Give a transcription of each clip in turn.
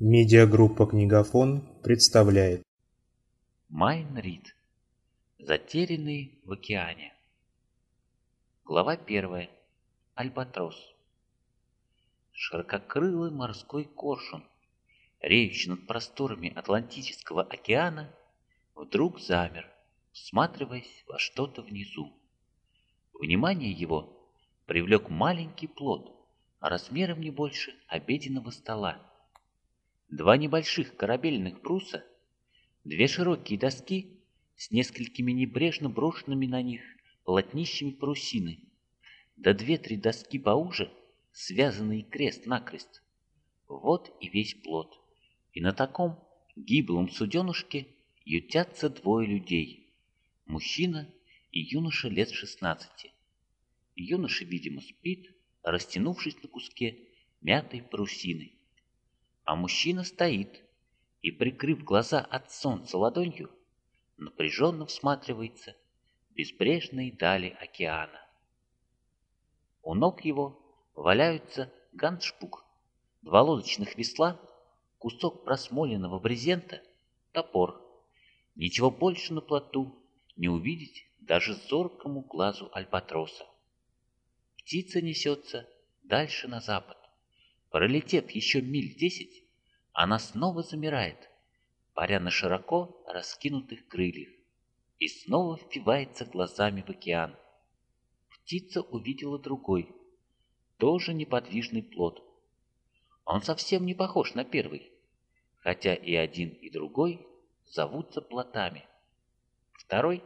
Медиагруппа «Книгофон» представляет Майн Рид. Затерянный в океане. Глава первая. Альбатрос. Ширококрылый морской коршун, реющий над просторами Атлантического океана, вдруг замер, всматриваясь во что-то внизу. Внимание его привлек маленький плод, размером не больше обеденного стола. Два небольших корабельных бруса, две широкие доски с несколькими небрежно брошенными на них полотнищами парусины, да две-три доски поуже, связанные крест-накрест. Вот и весь плод. И на таком гиблом суденушке ютятся двое людей. Мужчина и юноша лет шестнадцати. Юноша, видимо, спит, растянувшись на куске мятой парусины. А мужчина стоит и, прикрыв глаза от солнца ладонью, напряженно всматривается в безбрежные дали океана. У ног его валяются ганшпук, два лодочных весла, кусок просмоленного брезента, топор. Ничего больше на плоту не увидеть даже зоркому глазу альбатроса. Птица несется дальше на запад. Пролетев еще миль десять, она снова замирает, паря на широко раскинутых крыльях, и снова впивается глазами в океан. Птица увидела другой, тоже неподвижный плод. Он совсем не похож на первый, хотя и один, и другой зовутся плотами. Второй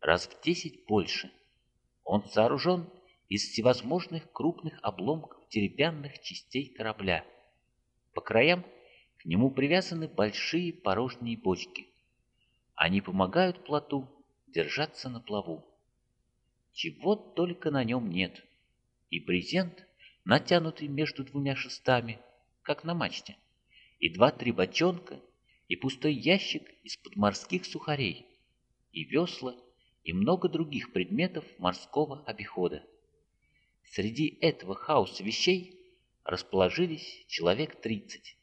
раз в десять больше. Он сооружен из всевозможных крупных обломков деревянных частей корабля. По краям к нему привязаны большие порожние бочки. Они помогают плоту держаться на плаву. Чего только на нем нет. И брезент, натянутый между двумя шестами, как на мачте, и два-три бочонка, и пустой ящик из-под морских сухарей, и весла, и много других предметов морского обихода. Среди этого хаоса вещей расположились человек тридцать.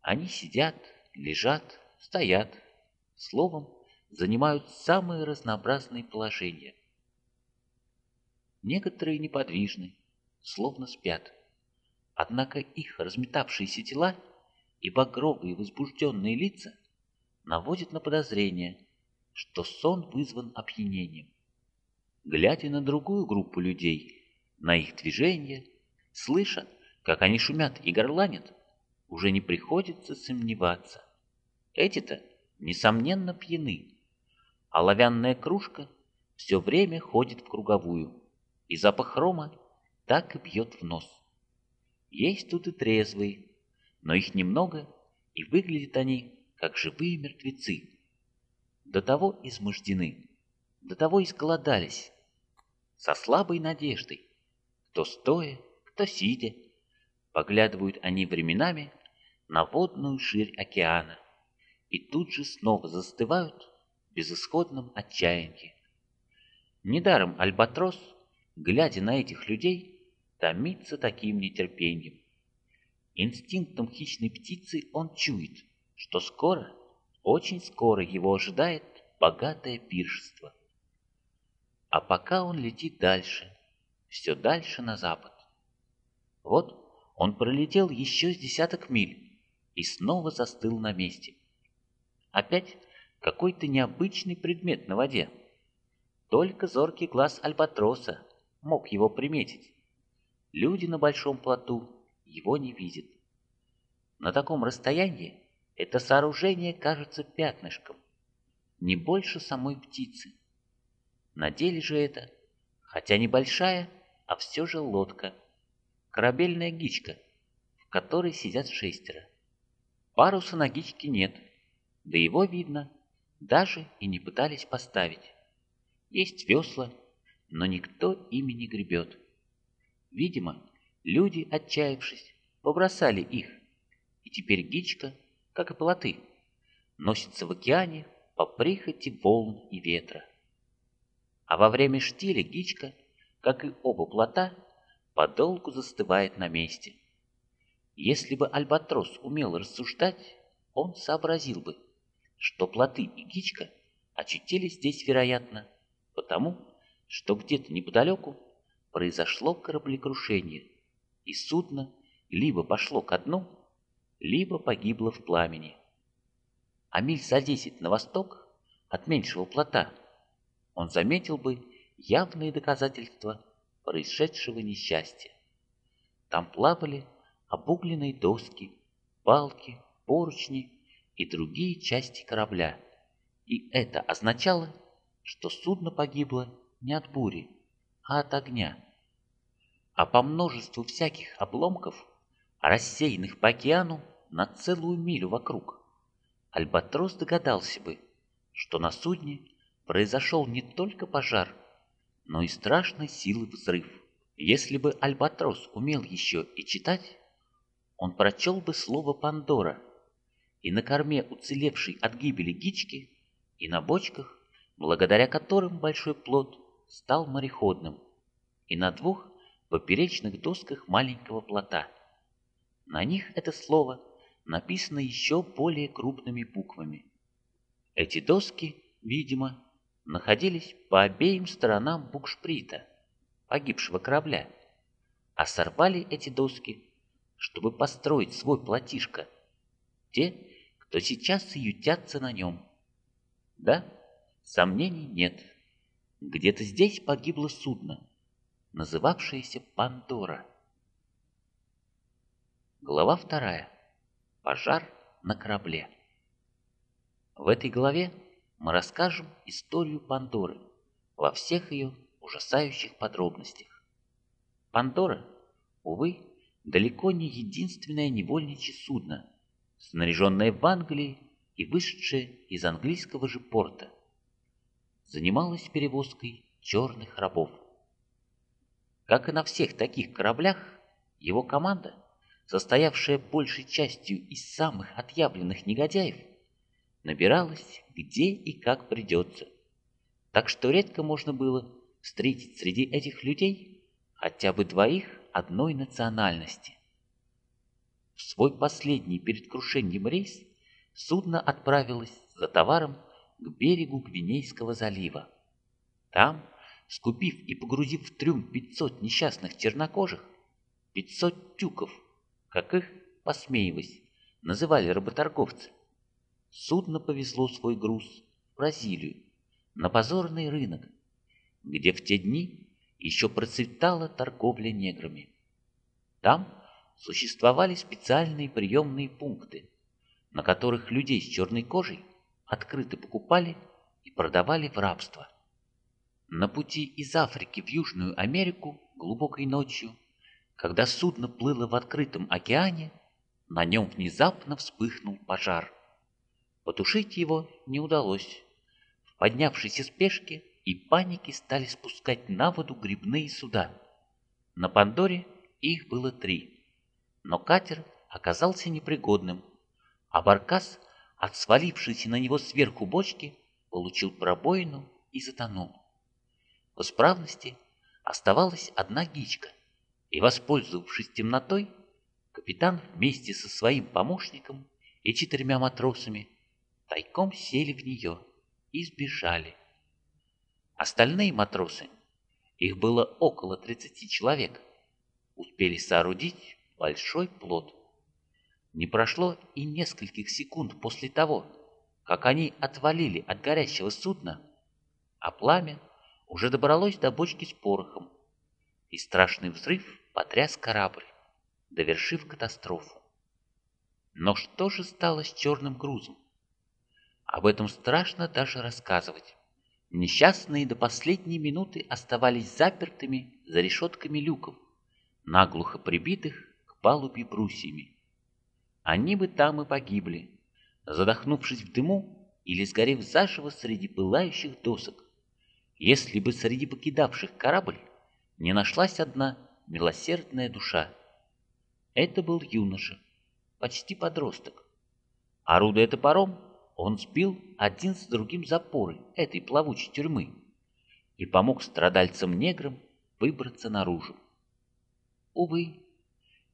Они сидят, лежат, стоят, словом, занимают самые разнообразные положения. Некоторые неподвижны, словно спят. Однако их разметавшиеся тела и багровые возбужденные лица наводят на подозрение, что сон вызван опьянением глядя на другую группу людей, на их движения, слыша, как они шумят и горланят, уже не приходится сомневаться. Эти-то, несомненно, пьяны, а оловянная кружка все время ходит в круговую, и запах рома так и бьет в нос. Есть тут и трезвые, но их немного, и выглядят они, как живые мертвецы. До того измождены, до того изголодались, со слабой надеждой, кто стоя, кто сидя, поглядывают они временами на водную ширь океана и тут же снова застывают в безысходном отчаянии. Недаром Альбатрос, глядя на этих людей, томится таким нетерпением. Инстинктом хищной птицы он чует, что скоро, очень скоро его ожидает богатое пиршество. А пока он летит дальше, все дальше на запад. Вот он пролетел еще с десяток миль и снова застыл на месте. Опять какой-то необычный предмет на воде. Только зоркий глаз альбатроса мог его приметить. Люди на большом плоту его не видят. На таком расстоянии это сооружение кажется пятнышком, не больше самой птицы. На деле же это, хотя небольшая, а все же лодка, корабельная гичка, в которой сидят шестеро. Паруса на гичке нет, да его видно, даже и не пытались поставить. Есть весла, но никто ими не гребет. Видимо, люди, отчаявшись, побросали их, и теперь гичка, как и плоты, носится в океане по прихоти волн и ветра а во время штиля гичка, как и оба плота, подолгу застывает на месте. Если бы Альбатрос умел рассуждать, он сообразил бы, что плоты и гичка очутились здесь, вероятно, потому, что где-то неподалеку произошло кораблекрушение, и судно либо пошло ко дну, либо погибло в пламени. А миль за десять на восток от меньшего плота он заметил бы явные доказательства происшедшего несчастья. Там плавали обугленные доски, балки, поручни и другие части корабля. И это означало, что судно погибло не от бури, а от огня. А по множеству всяких обломков, рассеянных по океану на целую милю вокруг, Альбатрос догадался бы, что на судне произошел не только пожар, но и страшной силы взрыв. Если бы Альбатрос умел еще и читать, он прочел бы слово «Пандора», и на корме уцелевшей от гибели гички, и на бочках, благодаря которым большой плод стал мореходным, и на двух поперечных досках маленького плота. На них это слово написано еще более крупными буквами. Эти доски, видимо, находились по обеим сторонам букшприта, погибшего корабля, а сорвали эти доски чтобы построить свой плотишко. Те, кто сейчас ютятся на нем. Да, сомнений нет. Где-то здесь погибло судно, называвшееся Пандора. Глава вторая. Пожар на корабле. В этой главе мы расскажем историю Пандоры во всех ее ужасающих подробностях. Пандора, увы, далеко не единственное невольничье судно, снаряженное в Англии и вышедшее из английского же порта. Занималось перевозкой черных рабов. Как и на всех таких кораблях, его команда, состоявшая большей частью из самых отъявленных негодяев, набиралась где и как придется. Так что редко можно было встретить среди этих людей хотя бы двоих одной национальности. В свой последний перед крушением рейс судно отправилось за товаром к берегу Гвинейского залива. Там, скупив и погрузив в трюм 500 несчастных чернокожих, 500 тюков, как их, посмеиваясь, называли работорговцы, судно повезло свой груз в Бразилию, на позорный рынок, где в те дни еще процветала торговля неграми. Там существовали специальные приемные пункты, на которых людей с черной кожей открыто покупали и продавали в рабство. На пути из Африки в Южную Америку глубокой ночью, когда судно плыло в открытом океане, на нем внезапно вспыхнул пожар. Потушить его не удалось. В поднявшейся спешке и паники стали спускать на воду грибные суда. На Пандоре их было три, но катер оказался непригодным, а Баркас, от свалившейся на него сверху бочки, получил пробоину и затонул. В исправности оставалась одна гичка, и, воспользовавшись темнотой, капитан вместе со своим помощником и четырьмя матросами тайком сели в нее и сбежали. Остальные матросы, их было около 30 человек, успели соорудить большой плод. Не прошло и нескольких секунд после того, как они отвалили от горящего судна, а пламя уже добралось до бочки с порохом, и страшный взрыв потряс корабль, довершив катастрофу. Но что же стало с черным грузом? Об этом страшно даже рассказывать. Несчастные до последней минуты оставались запертыми за решетками люков, наглухо прибитых к палубе брусьями. Они бы там и погибли, задохнувшись в дыму или сгорев заживо среди пылающих досок, если бы среди покидавших корабль не нашлась одна милосердная душа. Это был юноша, почти подросток. Орудуя топором, он сбил один с другим запоры этой плавучей тюрьмы и помог страдальцам-неграм выбраться наружу. Увы,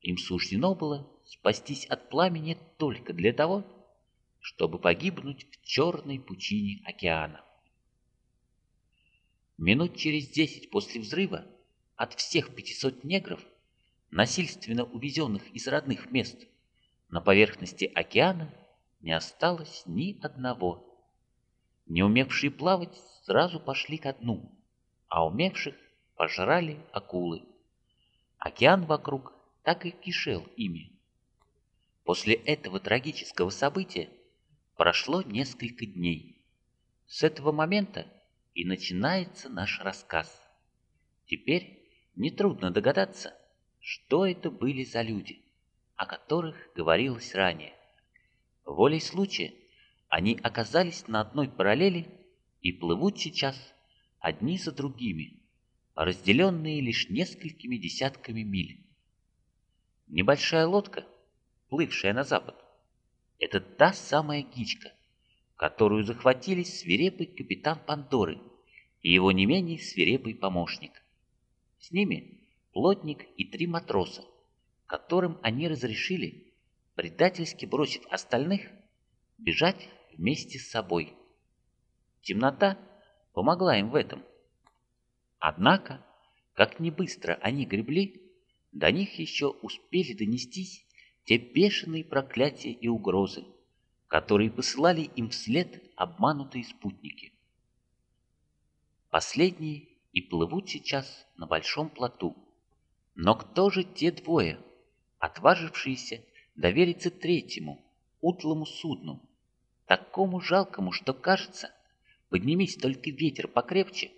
им суждено было спастись от пламени только для того, чтобы погибнуть в черной пучине океана. Минут через десять после взрыва от всех 500 негров, насильственно увезенных из родных мест, на поверхности океана не осталось ни одного. Не умевшие плавать сразу пошли ко дну, а умевших пожрали акулы. Океан вокруг так и кишел ими. После этого трагического события прошло несколько дней. С этого момента и начинается наш рассказ. Теперь нетрудно догадаться, что это были за люди, о которых говорилось ранее. Волей случая они оказались на одной параллели и плывут сейчас одни за другими, разделенные лишь несколькими десятками миль. Небольшая лодка, плывшая на запад, это та самая гичка, которую захватили свирепый капитан Пандоры и его не менее свирепый помощник. С ними плотник и три матроса, которым они разрешили, предательски бросив остальных, бежать вместе с собой. Темнота помогла им в этом. Однако, как не быстро они гребли, до них еще успели донестись те бешеные проклятия и угрозы, которые посылали им вслед обманутые спутники. Последние и плывут сейчас на большом плоту. Но кто же те двое, отважившиеся довериться третьему, утлому судну, такому жалкому, что кажется, поднимись только ветер покрепче,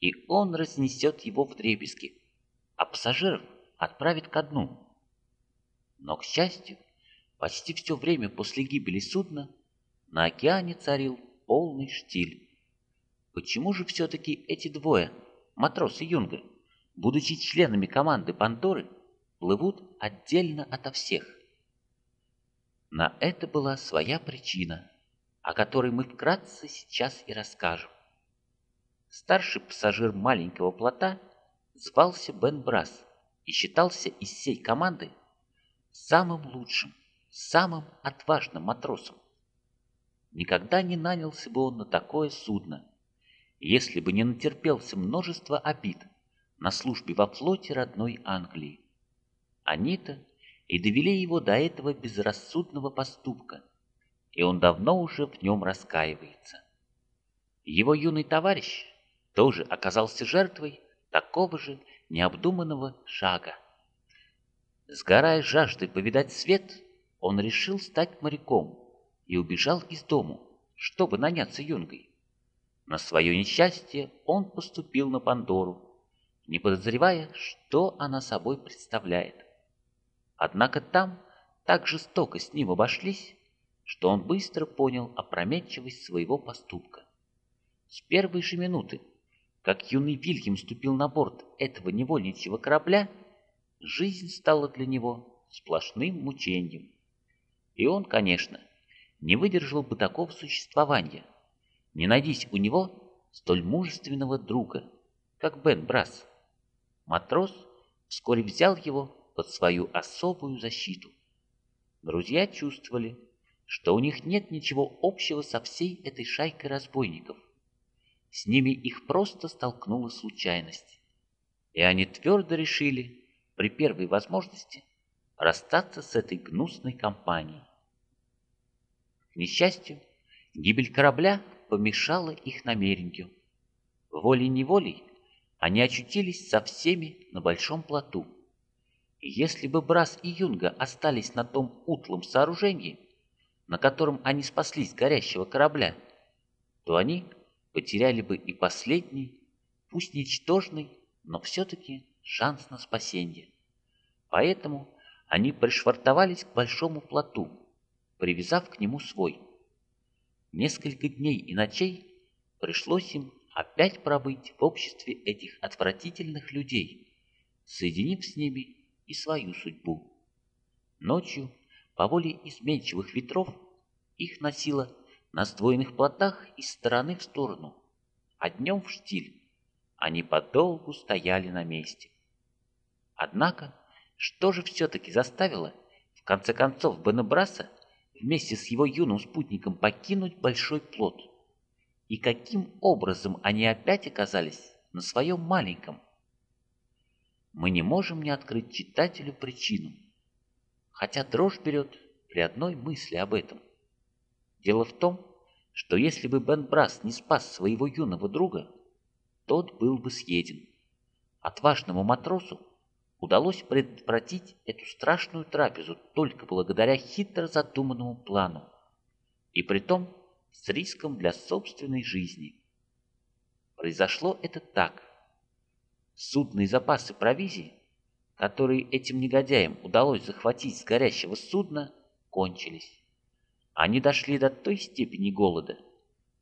и он разнесет его в дребезги, а пассажиров отправит ко дну. Но, к счастью, почти все время после гибели судна на океане царил полный штиль. Почему же все-таки эти двое, матрос и юнга, будучи членами команды Пандоры, плывут отдельно ото всех? На это была своя причина, о которой мы вкратце сейчас и расскажем. Старший пассажир маленького плота звался Бен Брас и считался из всей команды самым лучшим, самым отважным матросом. Никогда не нанялся бы он на такое судно, если бы не натерпелся множество обид на службе во флоте родной Англии. Они-то и довели его до этого безрассудного поступка, и он давно уже в нем раскаивается. Его юный товарищ тоже оказался жертвой такого же необдуманного шага. Сгорая жаждой повидать свет, он решил стать моряком и убежал из дому, чтобы наняться юнгой. На свое несчастье он поступил на Пандору, не подозревая, что она собой представляет. Однако там так жестоко с ним обошлись, что он быстро понял опрометчивость своего поступка. С первой же минуты, как юный Вильям ступил на борт этого невольничьего корабля, жизнь стала для него сплошным мучением. И он, конечно, не выдержал бы такого существования, не найдись у него столь мужественного друга, как Бен Брас. Матрос вскоре взял его под свою особую защиту. Друзья чувствовали, что у них нет ничего общего со всей этой шайкой разбойников. С ними их просто столкнула случайность. И они твердо решили при первой возможности расстаться с этой гнусной компанией. К несчастью, гибель корабля помешала их намерению. Волей-неволей они очутились со всеми на большом плоту. Если бы Брас и Юнга остались на том утлом сооружении, на котором они спаслись горящего корабля, то они потеряли бы и последний, пусть ничтожный, но все-таки шанс на спасение. Поэтому они пришвартовались к большому плоту, привязав к нему свой. Несколько дней и ночей пришлось им опять пробыть в обществе этих отвратительных людей, соединив с ними и свою судьбу. Ночью, по воле изменчивых ветров, их носило на сдвоенных плотах из стороны в сторону, а днем в штиль. Они подолгу стояли на месте. Однако, что же все-таки заставило в конце концов, Бенебраса вместе с его юным спутником покинуть большой плод? И каким образом они опять оказались на своем маленьком? Мы не можем не открыть читателю причину, хотя дрожь берет при одной мысли об этом. Дело в том, что если бы Бен Брас не спас своего юного друга, тот был бы съеден. Отважному матросу удалось предотвратить эту страшную трапезу только благодаря хитро задуманному плану, и притом с риском для собственной жизни. Произошло это так. Судные запасы провизии, которые этим негодяям удалось захватить с горящего судна, кончились. Они дошли до той степени голода,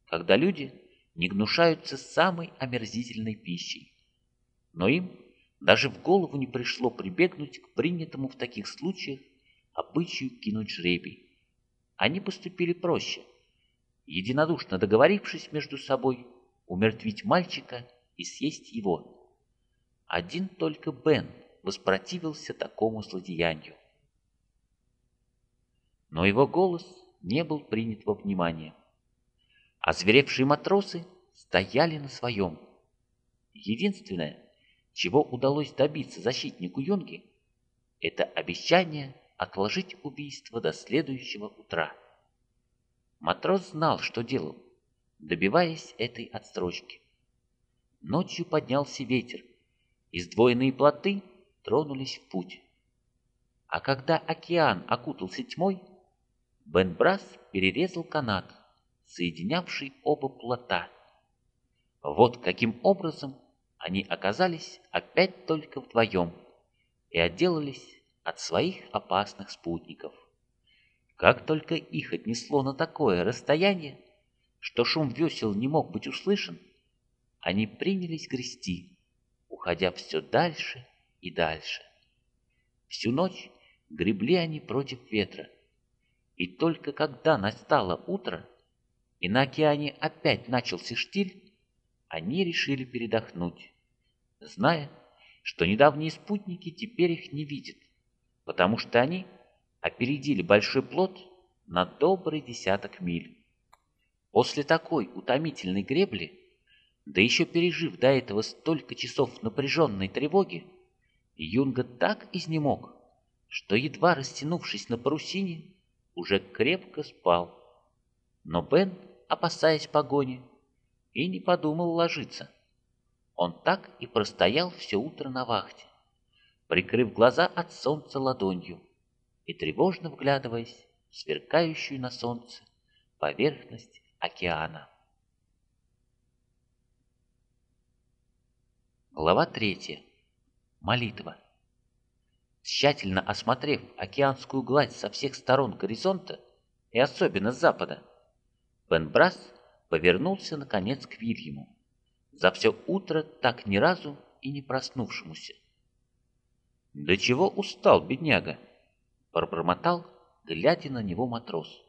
когда люди не гнушаются самой омерзительной пищей. Но им даже в голову не пришло прибегнуть к принятому в таких случаях обычаю кинуть жребий. Они поступили проще, единодушно договорившись между собой умертвить мальчика и съесть его. Один только Бен воспротивился такому злодеянию. Но его голос не был принят во внимание. Озверевшие матросы стояли на своем. Единственное, чего удалось добиться защитнику Юнги, это обещание отложить убийство до следующего утра. Матрос знал, что делал, добиваясь этой отстрочки. Ночью поднялся ветер, и сдвоенные плоты тронулись в путь. А когда океан окутался тьмой, Бен Брас перерезал канат, соединявший оба плота. Вот каким образом они оказались опять только вдвоем и отделались от своих опасных спутников. Как только их отнесло на такое расстояние, что шум весел не мог быть услышан, они принялись грести, уходя все дальше и дальше. Всю ночь гребли они против ветра, и только когда настало утро, и на океане опять начался штиль, они решили передохнуть зная, что недавние спутники теперь их не видят, потому что они опередили большой плод на добрый десяток миль. После такой утомительной гребли, да еще пережив до этого столько часов напряженной тревоги, Юнга так изнемог, что, едва растянувшись на парусине, уже крепко спал. Но Бен, опасаясь погони, и не подумал ложиться. Он так и простоял все утро на вахте, прикрыв глаза от солнца ладонью и тревожно вглядываясь в сверкающую на солнце поверхность океана. Глава третья. Молитва. Тщательно осмотрев океанскую гладь со всех сторон горизонта, и особенно с запада, Бен Брас повернулся наконец к Вильяму за все утро так ни разу и не проснувшемуся. «Да чего устал, бедняга?» — пробормотал, глядя на него матрос.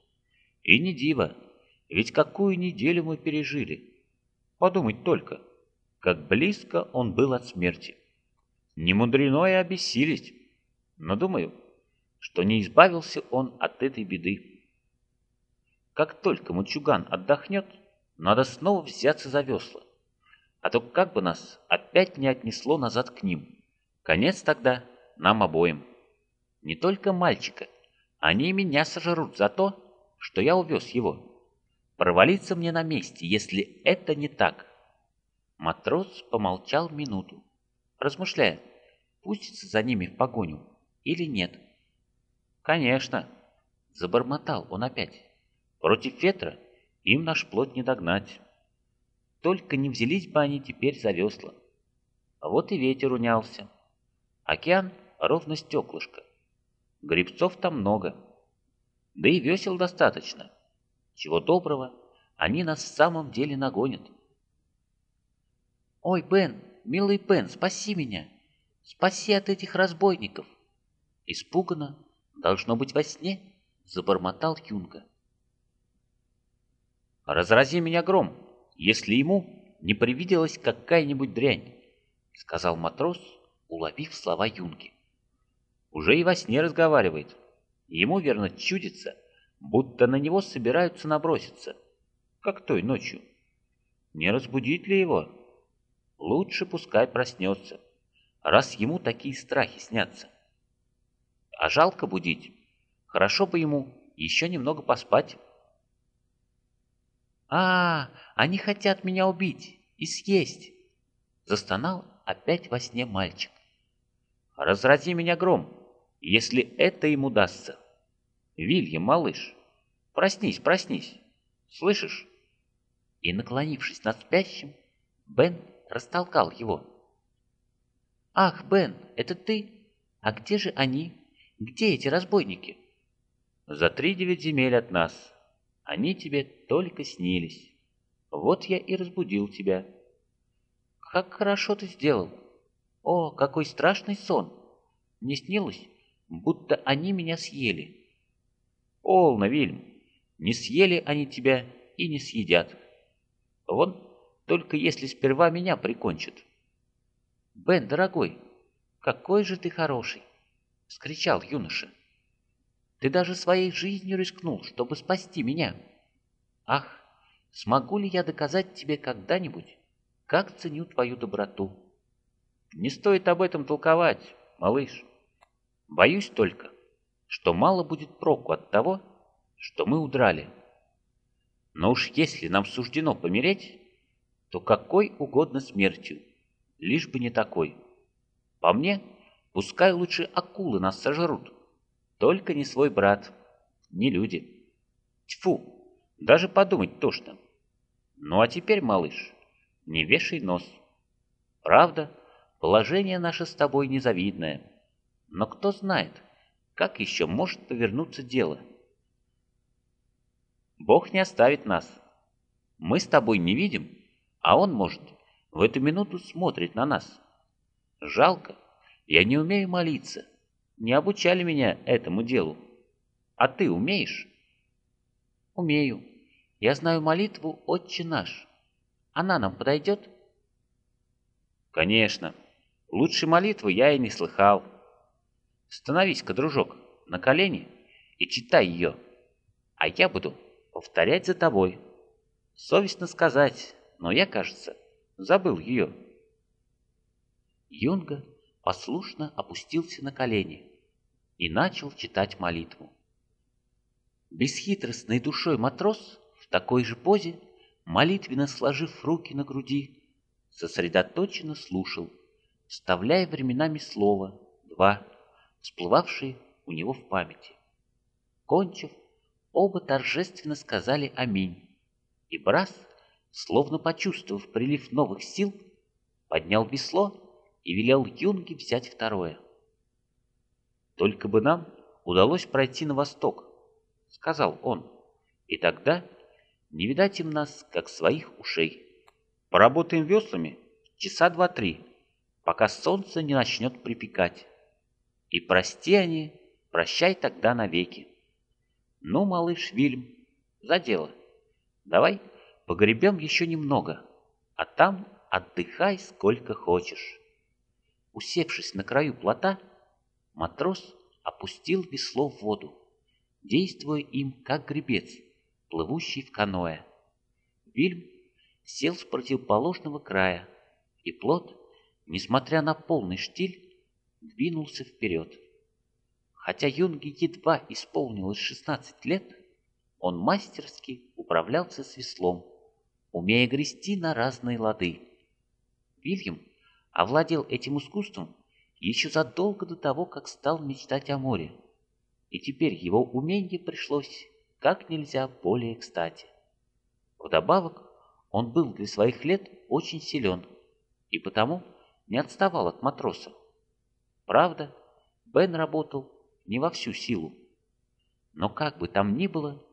«И не диво, ведь какую неделю мы пережили. Подумать только, как близко он был от смерти. Не мудрено и обессилить, но думаю, что не избавился он от этой беды. Как только мальчуган отдохнет, надо снова взяться за весла а то как бы нас опять не отнесло назад к ним. Конец тогда нам обоим. Не только мальчика, они меня сожрут за то, что я увез его. Провалиться мне на месте, если это не так. Матрос помолчал минуту, размышляя, пустится за ними в погоню или нет. Конечно, забормотал он опять. Против ветра им наш плод не догнать. Только не взялись бы они теперь за весла. Вот и ветер унялся. Океан ровно стеклышко. Грибцов там много. Да и весел достаточно. Чего доброго, они нас в самом деле нагонят. «Ой, Бен, милый Бен, спаси меня! Спаси от этих разбойников!» Испуганно, должно быть во сне, забормотал Юнга. «Разрази меня гром!» если ему не привиделась какая-нибудь дрянь, сказал матрос, уловив слова Юнги. Уже и во сне разговаривает. Ему верно чудится, будто на него собираются наброситься, как той ночью. Не разбудить ли его? Лучше пускай проснется, раз ему такие страхи снятся. А жалко будить. Хорошо бы ему еще немного поспать. «А, они хотят меня убить и съесть!» Застонал опять во сне мальчик. «Разрази меня гром, если это им удастся!» «Вильям, малыш, проснись, проснись! Слышишь?» И, наклонившись над спящим, Бен растолкал его. «Ах, Бен, это ты? А где же они? Где эти разбойники?» «За три девять земель от нас. Они тебе только снились. Вот я и разбудил тебя». «Как хорошо ты сделал! О, какой страшный сон! Мне снилось, будто они меня съели». «Олна, Вильм, не съели они тебя и не съедят. Вон, только если сперва меня прикончат». «Бен, дорогой, какой же ты хороший!» — вскричал юноша. «Ты даже своей жизнью рискнул, чтобы спасти меня. Ах, смогу ли я доказать тебе когда-нибудь, как ценю твою доброту?» «Не стоит об этом толковать, малыш. Боюсь только, что мало будет проку от того, что мы удрали. Но уж если нам суждено помереть, то какой угодно смертью, лишь бы не такой. По мне, пускай лучше акулы нас сожрут, только не свой брат, не люди. Тьфу, даже подумать тошно. Ну а теперь, малыш, не вешай нос. Правда, положение наше с тобой незавидное, но кто знает, как еще может повернуться дело? Бог не оставит нас. Мы с тобой не видим, а Он, может, в эту минуту смотрит на нас. Жалко, я не умею молиться. Не обучали меня этому делу. А ты умеешь? Умею. Я знаю молитву «Отче наш». Она нам подойдет? Конечно. Лучшей молитвы я и не слыхал. Становись-ка, дружок, на колени и читай ее, а я буду повторять за тобой. Совестно сказать, но я, кажется, забыл ее. Юнга послушно опустился на колени и начал читать молитву. Бесхитростной душой матрос в такой же позе, молитвенно сложив руки на груди, сосредоточенно слушал, вставляя временами слово, два, всплывавшие у него в памяти. Кончив, оба торжественно сказали «Аминь», и Брас, словно почувствовав прилив новых сил, поднял весло и велел Юнге взять второе. «Только бы нам удалось пройти на восток», — сказал он, — «и тогда не видать им нас, как своих ушей. Поработаем веслами часа два-три, пока солнце не начнет припекать». И прости они, прощай тогда навеки. Ну, малыш Вильм, за дело. Давай погребем еще немного, а там отдыхай сколько хочешь. Усевшись на краю плота, матрос опустил весло в воду, действуя им как гребец, плывущий в каноэ. Вильм сел с противоположного края, и плот, несмотря на полный штиль, двинулся вперед. Хотя Юнге едва исполнилось 16 лет, он мастерски управлялся с веслом, умея грести на разные лады. Вильям овладел этим искусством еще задолго до того, как стал мечтать о море, и теперь его умение пришлось как нельзя более кстати. Вдобавок, он был для своих лет очень силен, и потому не отставал от матроса. Правда, Бен работал не во всю силу. Но как бы там ни было,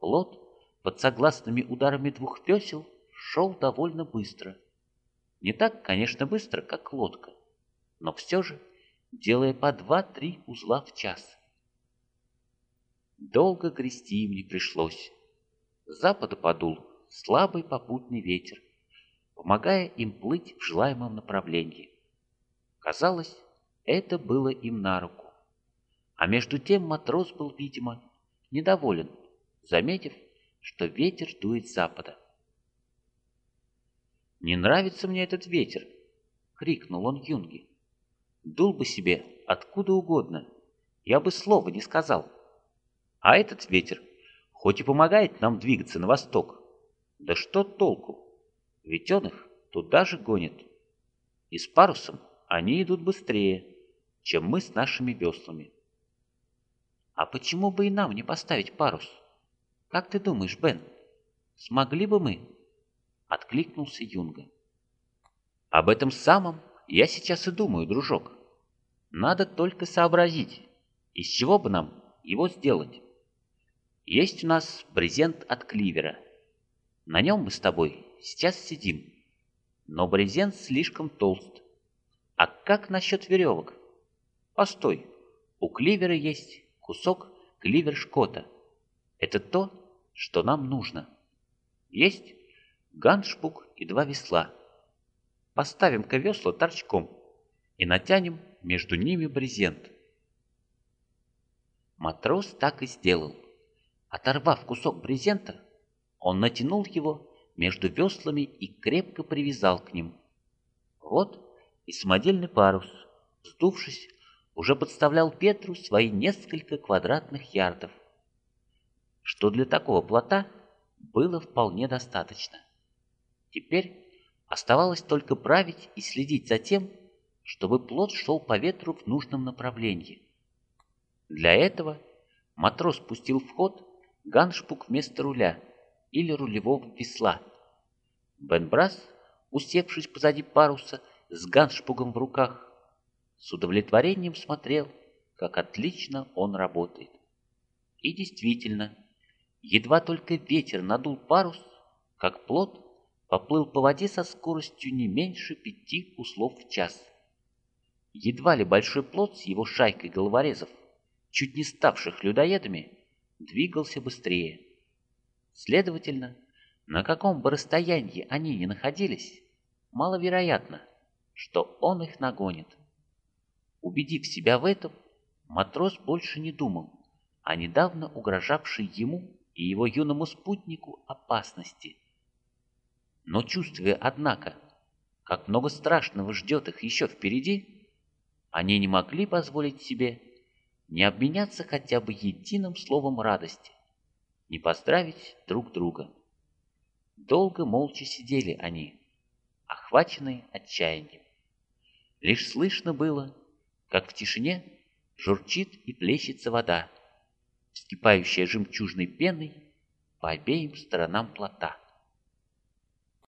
плод под согласными ударами двух весел шел довольно быстро. Не так, конечно, быстро, как лодка, но все же делая по два-три узла в час. Долго грести им не пришлось. С запада подул слабый попутный ветер, помогая им плыть в желаемом направлении. Казалось, это было им на руку. А между тем матрос был, видимо, недоволен, заметив, что ветер дует с запада. «Не нравится мне этот ветер!» — крикнул он Юнге. «Дул бы себе откуда угодно, я бы слова не сказал. А этот ветер хоть и помогает нам двигаться на восток, да что толку? Ведь он их туда же гонит. И с парусом они идут быстрее, чем мы с нашими веслами. А почему бы и нам не поставить парус? Как ты думаешь, Бен, смогли бы мы? Откликнулся Юнга. Об этом самом я сейчас и думаю, дружок. Надо только сообразить, из чего бы нам его сделать. Есть у нас брезент от кливера. На нем мы с тобой сейчас сидим. Но брезент слишком толст. А как насчет веревок? Постой, у кливера есть кусок кливер-шкота. Это то, что нам нужно. Есть ганшпук и два весла. Поставим-ка весла торчком и натянем между ними брезент. Матрос так и сделал. Оторвав кусок брезента, он натянул его между веслами и крепко привязал к ним. Вот и самодельный парус, сдувшись, уже подставлял Петру свои несколько квадратных ярдов, что для такого плота было вполне достаточно. Теперь оставалось только править и следить за тем, чтобы плот шел по ветру в нужном направлении. Для этого матрос пустил в ход ганшпук вместо руля или рулевого весла. Бен Брас, усевшись позади паруса с ганшпугом в руках, с удовлетворением смотрел, как отлично он работает. И действительно, едва только ветер надул парус, как плот поплыл по воде со скоростью не меньше пяти узлов в час. Едва ли большой плот с его шайкой головорезов, чуть не ставших людоедами, двигался быстрее. Следовательно, на каком бы расстоянии они ни находились, маловероятно, что он их нагонит. Убедив себя в этом, матрос больше не думал о недавно угрожавшей ему и его юному спутнику опасности. Но чувствуя, однако, как много страшного ждет их еще впереди, они не могли позволить себе не обменяться хотя бы единым словом радости, не поздравить друг друга. Долго молча сидели они, охваченные отчаянием. Лишь слышно было, как в тишине журчит и плещется вода, вскипающая жемчужной пеной по обеим сторонам плота.